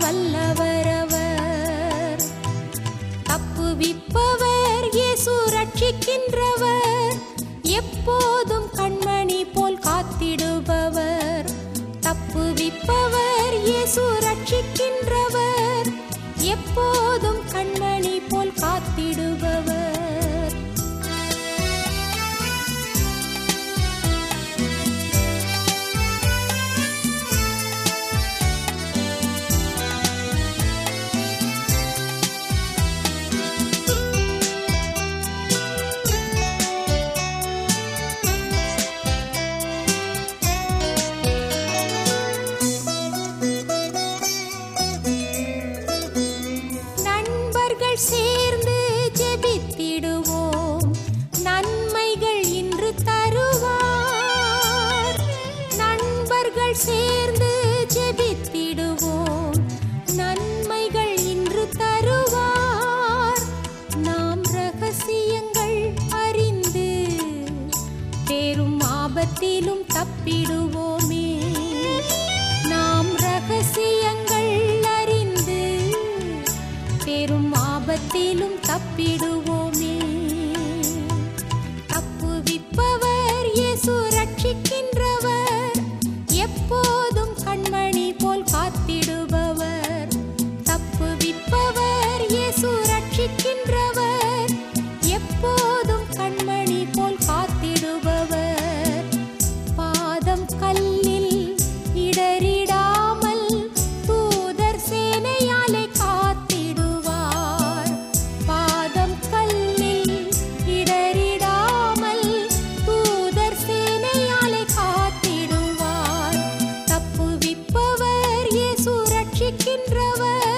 வல்லவரவர். தப்புவிப்பவர் இயேசு ரட்சிக்கின்றவர். எப்போதும் கண்மணி போல் காத்திடுபவர். தப்புவிப்பவர் இயேசு ரட்சிக்கின்றவர். எப்போ சேர்ந்து ஜெபித்திடுவோம். நன்மைகள் இன்று தருவார். நண்பர்கள் சேர்ந்து உறவர்